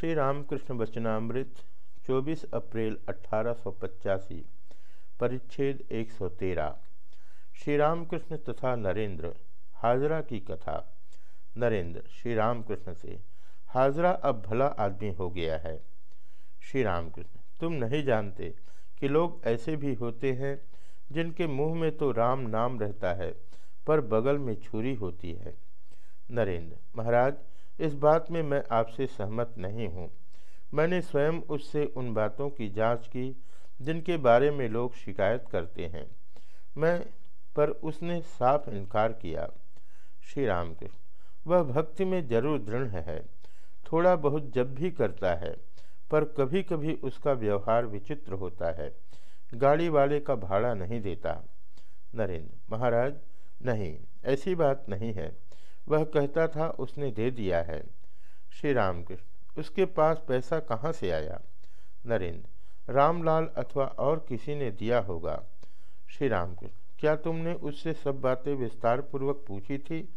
श्री रामकृष्ण वचनामृत 24 अप्रैल अठारह सौ पचासी, परिच्छेद 113 श्री रामकृष्ण तथा नरेंद्र, हाजरा की कथा। नरेंद्र श्री रामकृष्ण से, हाजरा अब भला आदमी हो गया है। श्री रामकृष्ण तुम नहीं जानते कि लोग ऐसे भी होते हैं, जिनके मुँह में तो राम नाम रहता है, पर बगल में छुरी होती है। नरेंद्र, महाराज इस बात में मैं आपसे सहमत नहीं हूँ। मैंने स्वयं उससे उन बातों की जाँच की, जिनके बारे में लोग शिकायत करते हैं। मैं, पर उसने साफ़ इनकार किया। श्री रामकृष्ण, वह भक्ति में ज़रूर दृढ़ है। थोड़ा बहुत जब भी करता है, पर कभी कभी उसका व्यवहार विचित्र होता है। गाड़ी वाले का भाड़ा नहीं देता। नरेंद्र, महाराज, नहीं, ऐसी बात नहीं है। वह कहता था, उसने दे दिया है। श्री रामकृष्ण, उसके पास पैसा कहाँ से आया? नरेंद्र, रामलाल अथवा और किसी ने दिया होगा। श्री रामकृष्ण, क्या तुमने उससे सब बातें विस्तार पूर्वक पूछी थी?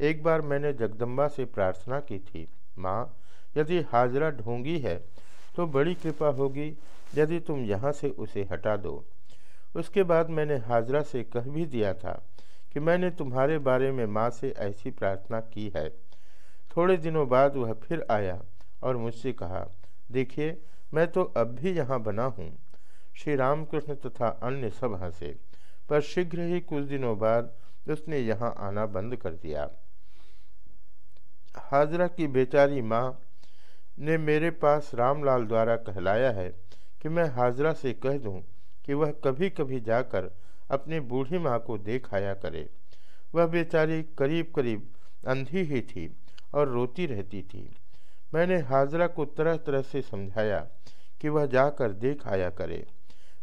एक बार मैंने जगदम्बा से प्रार्थना की थी, माँ, यदि हाजरा ढोंगी है तो बड़ी कृपा होगी, यदि तुम यहाँ से उसे हटा दो। उसके बाद मैंने हाजरा से कह भी दिया था। कि मैंने तुम्हारे बारे में माँ से ऐसी प्रार्थना की है। थोड़े दिनों बाद वह फिर आया और मुझसे कहा, देखिए, मैं तो अब भी यहाँ बना हूँ। श्री रामकृष्ण तथा अन्य सब हंसे, पर शीघ्र ही कुछ दिनों बाद उसने यहाँ आना बंद कर दिया। हाजरा की बेचारी माँ ने मेरे पास रामलाल द्वारा कहलाया है कि मैं हाजरा से कह दूँ कि वह कभी कभी जाकर अपनी बूढ़ी माँ को देख आया करे। वह बेचारी करीब करीब अंधी ही थी और रोती रहती थी। मैंने हाजरा को तरह तरह से समझाया कि वह जाकर देख आया करे।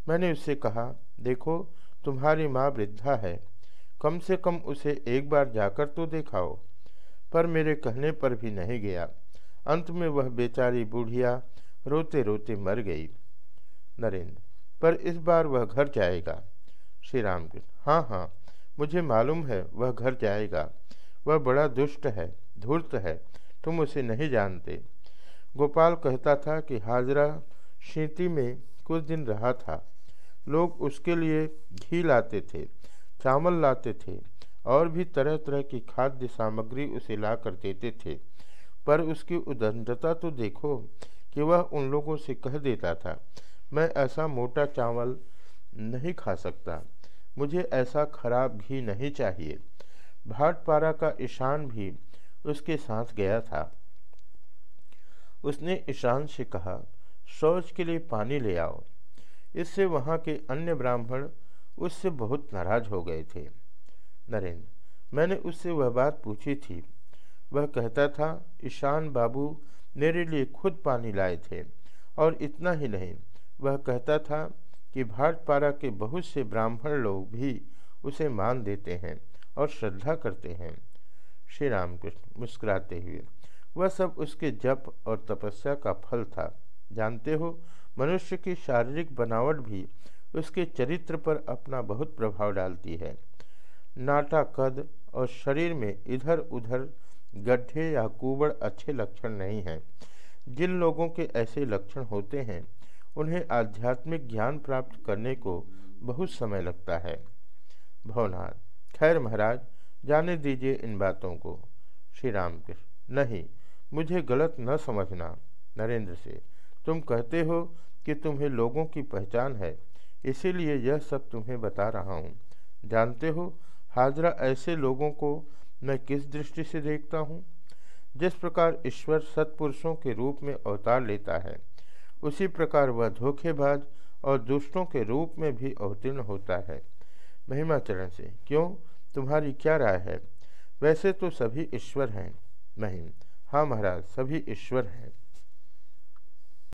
मैंने उससे कहा, देखो, तुम्हारी माँ वृद्धा है। कम से कम उसे एक बार जाकर तो देखाओ। पर मेरे कहने पर भी नहीं गया। अंत में वह बेचारी बूढ़िया रोते रोते मर गई। नरेंद्र, पर इस बार वह घर जाएगा। श्री राम कृष्ण हाँ हाँ मुझे मालूम है, वह घर जाएगा। वह बड़ा दुष्ट है, धूर्त है, तुम उसे नहीं जानते। गोपाल कहता था कि हाजरा शीति में कुछ दिन रहा था। लोग उसके लिए घी लाते थे, चावल लाते थे, और भी तरह तरह की खाद्य सामग्री उसे ला कर देते थे। पर उसकी उदंडता तो देखो कि वह उन लोगों से कह देता था, मैं ऐसा मोटा चावल नहीं खा सकता। मुझे ऐसा खराब घी नहीं चाहिए। भाटपारा का ईशान भी उसके साथ गया था। उसने ईशान से कहा, शौच के लिए पानी ले आओ। इससे वहाँ के अन्य ब्राह्मण उससे बहुत नाराज़ हो गए थे। नरेंद्र, मैंने उससे वह बात पूछी थी। वह कहता था, ईशान बाबू मेरे लिए खुद पानी लाए थे और इतना ही नहीं। वह कहता था कि भाटपारा के बहुत से ब्राह्मण लोग भी उसे मान देते हैं और श्रद्धा करते हैं। श्री रामकृष्ण मुस्कुराते हुए, वह सब उसके जप और तपस्या का फल था। जानते हो, मनुष्य की शारीरिक बनावट भी उसके चरित्र पर अपना बहुत प्रभाव डालती है। नाटा कद और शरीर में इधर उधर गड्ढे या कुबड़ अच्छे लक्षण नहीं हैं। जिन लोगों के ऐसे लक्षण होते हैं उन्हें आध्यात्मिक ज्ञान प्राप्त करने को बहुत समय लगता है। भवनाथ, खैर महाराज, जाने दीजिए इन बातों को। श्री राम कृष्ण नहीं, मुझे गलत न समझना। नरेंद्र से, तुम कहते हो कि तुम्हें लोगों की पहचान है, इसीलिए यह सब तुम्हें बता रहा हूँ। जानते हो, हाजरा ऐसे लोगों को मैं किस दृष्टि से देखता हूँ? जिस प्रकार ईश्वर सत्पुरुषों के रूप में अवतार लेता है उसी प्रकार वह धोखेबाज और दुष्टों के रूप में भी अवतीर्ण होता है। महिमाचरण से, क्यों? तुम्हारी क्या राय है? वैसे तो सभी ईश्वर हैं, महिम। हाँ महाराज, सभी ईश्वर हैं।